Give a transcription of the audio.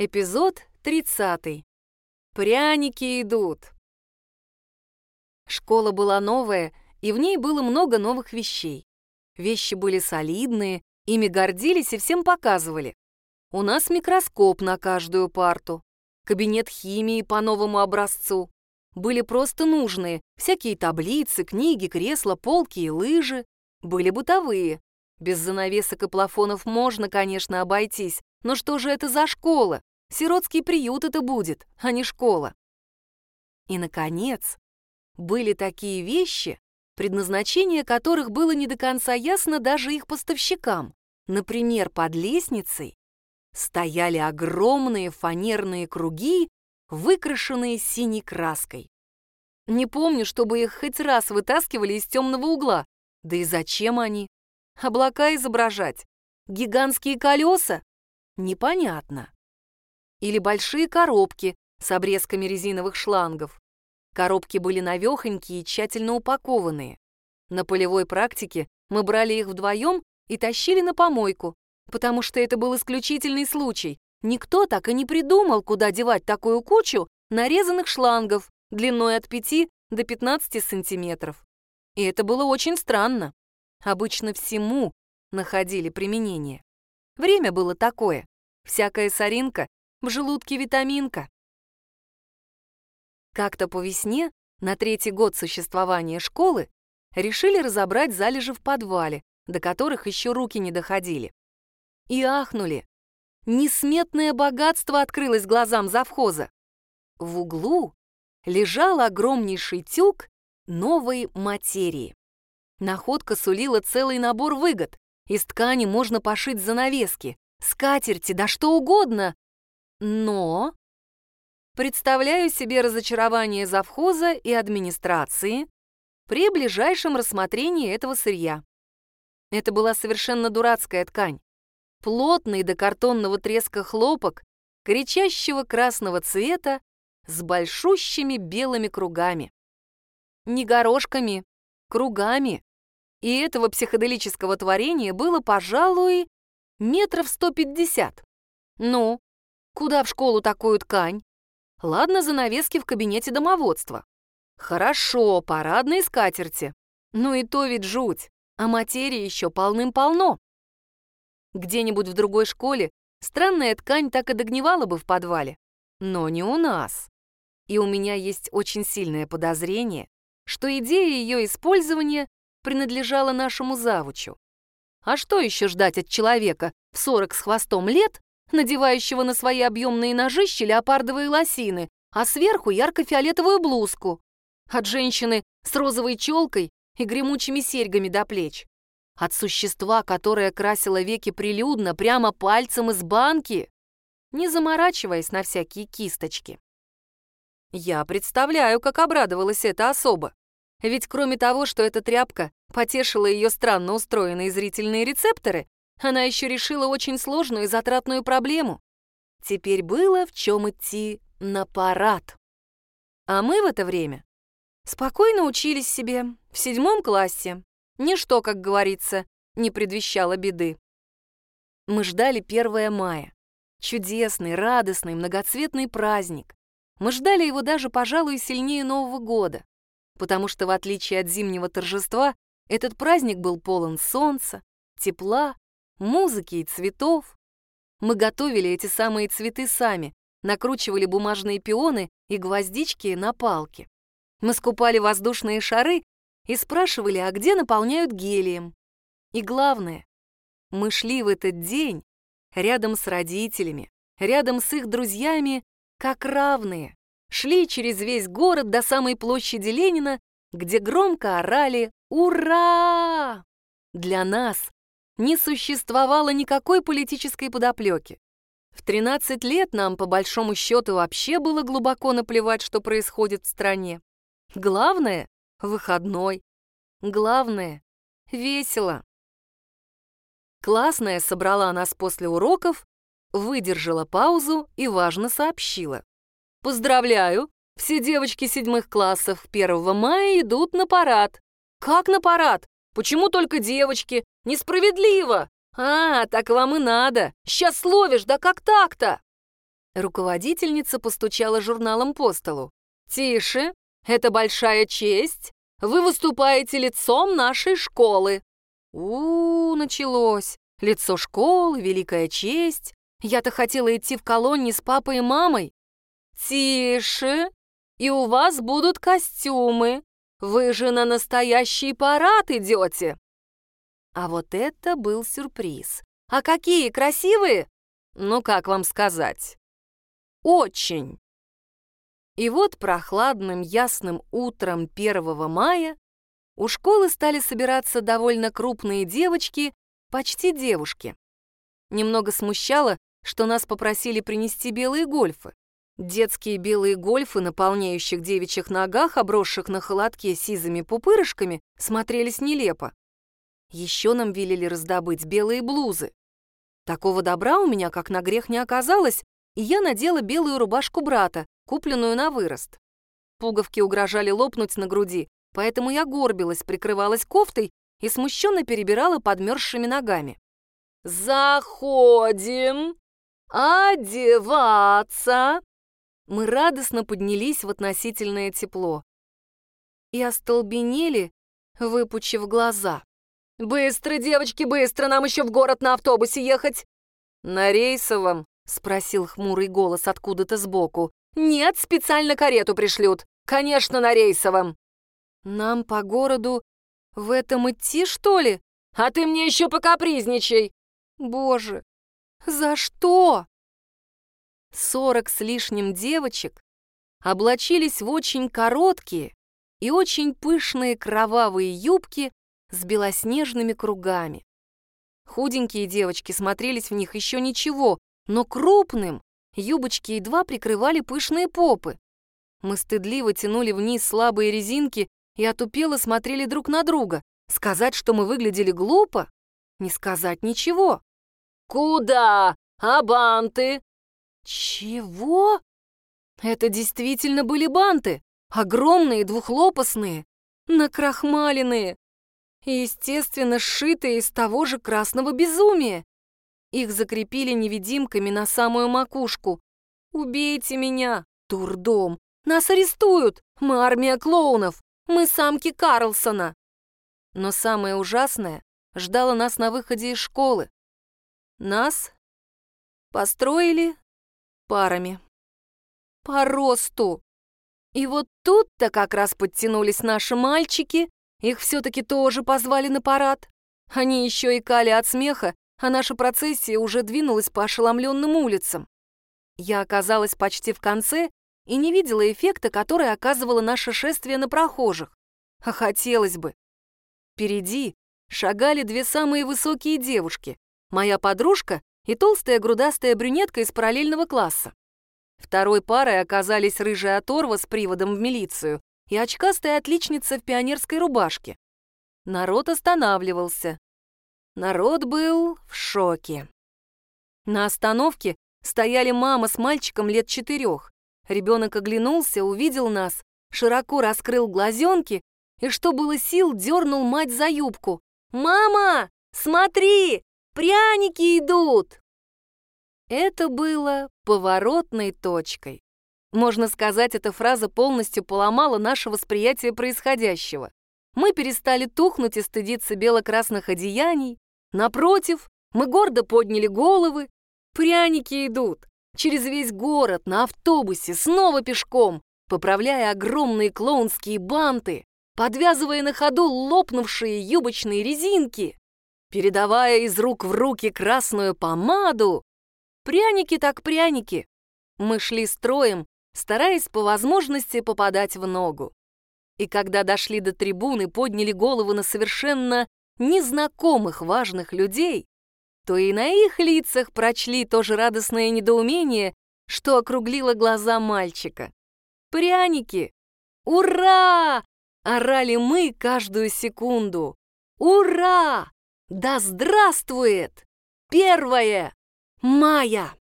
Эпизод 30. Пряники идут. Школа была новая, и в ней было много новых вещей. Вещи были солидные, ими гордились и всем показывали. У нас микроскоп на каждую парту, кабинет химии по новому образцу. Были просто нужные, всякие таблицы, книги, кресла, полки и лыжи. Были бытовые. Без занавесок и плафонов можно, конечно, обойтись, но что же это за школа? Сиротский приют это будет, а не школа. И, наконец, были такие вещи, предназначение которых было не до конца ясно даже их поставщикам. Например, под лестницей стояли огромные фанерные круги, выкрашенные синей краской. Не помню, чтобы их хоть раз вытаскивали из темного угла. Да и зачем они? Облака изображать? Гигантские колеса? Непонятно или большие коробки с обрезками резиновых шлангов. Коробки были навехонькие и тщательно упакованные. На полевой практике мы брали их вдвоем и тащили на помойку, потому что это был исключительный случай. Никто так и не придумал, куда девать такую кучу нарезанных шлангов длиной от 5 до 15 сантиметров. И это было очень странно. Обычно всему находили применение. Время было такое. Всякая соринка в желудке витаминка. Как-то по весне, на третий год существования школы, решили разобрать залежи в подвале, до которых еще руки не доходили. И ахнули. Несметное богатство открылось глазам завхоза. В углу лежал огромнейший тюк новой материи. Находка сулила целый набор выгод. Из ткани можно пошить занавески, скатерти, да что угодно, но... Представляю себе разочарование завхоза и администрации при ближайшем рассмотрении этого сырья. Это была совершенно дурацкая ткань. Плотный до картонного треска хлопок, кричащего красного цвета, с большущими белыми кругами. Не горошками, кругами. И этого психоделического творения было, пожалуй, метров сто пятьдесят. Ну, Куда в школу такую ткань? Ладно, занавески в кабинете домоводства. Хорошо, парадные скатерти. Ну и то ведь жуть, а материи еще полным-полно. Где-нибудь в другой школе странная ткань так и догнивала бы в подвале. Но не у нас. И у меня есть очень сильное подозрение, что идея ее использования принадлежала нашему завучу. А что еще ждать от человека в 40 с хвостом лет, надевающего на свои объемные ножищи леопардовые лосины, а сверху ярко-фиолетовую блузку. От женщины с розовой челкой и гремучими серьгами до плеч. От существа, которое красило веки прилюдно, прямо пальцем из банки, не заморачиваясь на всякие кисточки. Я представляю, как обрадовалась эта особа. Ведь кроме того, что эта тряпка потешила ее странно устроенные зрительные рецепторы, она еще решила очень сложную и затратную проблему. Теперь было в чем идти на парад. А мы в это время спокойно учились себе в седьмом классе. Ничто, как говорится, не предвещало беды. Мы ждали 1 мая. Чудесный, радостный, многоцветный праздник. Мы ждали его даже, пожалуй, сильнее Нового года, потому что, в отличие от зимнего торжества, этот праздник был полон солнца, тепла музыки и цветов. Мы готовили эти самые цветы сами, накручивали бумажные пионы и гвоздички на палки. Мы скупали воздушные шары и спрашивали, а где наполняют гелием. И главное, мы шли в этот день рядом с родителями, рядом с их друзьями, как равные. Шли через весь город до самой площади Ленина, где громко орали «Ура!». Для нас не существовало никакой политической подоплеки. В 13 лет нам, по большому счету, вообще было глубоко наплевать, что происходит в стране. Главное — выходной. Главное — весело. Классная собрала нас после уроков, выдержала паузу и важно сообщила. «Поздравляю! Все девочки седьмых классов 1 мая идут на парад». «Как на парад? Почему только девочки? Несправедливо! А, так вам и надо! Сейчас словишь, да как так-то?» Руководительница постучала журналом по столу. «Тише! Это большая честь! Вы выступаете лицом нашей школы!» у, -у, -у началось. Лицо школы, великая честь. Я-то хотела идти в колонии с папой и мамой. «Тише! И у вас будут костюмы. Вы же на настоящий парад идете!» А вот это был сюрприз. А какие красивые! Ну, как вам сказать? Очень! И вот прохладным ясным утром 1 мая у школы стали собираться довольно крупные девочки, почти девушки. Немного смущало, что нас попросили принести белые гольфы. Детские белые гольфы, наполняющих девичьих ногах, обросших на холодке сизыми пупырышками, смотрелись нелепо. Еще нам велели раздобыть белые блузы. Такого добра у меня, как на грех, не оказалось, и я надела белую рубашку брата, купленную на вырост. Пуговки угрожали лопнуть на груди, поэтому я горбилась, прикрывалась кофтой и смущенно перебирала подмерзшими ногами. «Заходим! Одеваться!» Мы радостно поднялись в относительное тепло и остолбенели, выпучив глаза. «Быстро, девочки, быстро! Нам еще в город на автобусе ехать!» «На рейсовом?» — спросил хмурый голос откуда-то сбоку. «Нет, специально карету пришлют. Конечно, на рейсовом». «Нам по городу в этом идти, что ли? А ты мне еще покапризничай!» «Боже, за что?» Сорок с лишним девочек облачились в очень короткие и очень пышные кровавые юбки с белоснежными кругами. Худенькие девочки смотрелись в них еще ничего, но крупным юбочки едва прикрывали пышные попы. Мы стыдливо тянули вниз слабые резинки и отупело смотрели друг на друга. Сказать, что мы выглядели глупо? Не сказать ничего. «Куда? А банты?» «Чего?» Это действительно были банты, огромные двухлопастные, накрахмаленные, естественно, сшитые из того же красного безумия. Их закрепили невидимками на самую макушку. «Убейте меня, дурдом! Нас арестуют! Мы армия клоунов! Мы самки Карлсона!» Но самое ужасное ждало нас на выходе из школы. Нас построили парами. По росту. И вот тут-то как раз подтянулись наши мальчики, их все-таки тоже позвали на парад. Они еще икали от смеха, а наша процессия уже двинулась по ошеломленным улицам. Я оказалась почти в конце и не видела эффекта, который оказывало наше шествие на прохожих. А хотелось бы. Впереди шагали две самые высокие девушки, моя подружка и толстая грудастая брюнетка из параллельного класса. Второй парой оказались рыжая оторва с приводом в милицию и очкастая отличница в пионерской рубашке. Народ останавливался. Народ был в шоке. На остановке стояли мама с мальчиком лет четырех. Ребенок оглянулся, увидел нас, широко раскрыл глазенки и, что было сил, дернул мать за юбку. «Мама, смотри, пряники идут!» Это было поворотной точкой. Можно сказать, эта фраза полностью поломала наше восприятие происходящего. Мы перестали тухнуть и стыдиться бело-красных одеяний. Напротив, мы гордо подняли головы. Пряники идут. Через весь город, на автобусе, снова пешком, поправляя огромные клоунские банты, подвязывая на ходу лопнувшие юбочные резинки, передавая из рук в руки красную помаду. Пряники так пряники. Мы шли строем, стараясь по возможности попадать в ногу. И когда дошли до трибуны, подняли голову на совершенно незнакомых важных людей, то и на их лицах прочли то же радостное недоумение, что округлило глаза мальчика. «Пряники! Ура!» — орали мы каждую секунду. «Ура! Да здравствует! Первое! Мая!»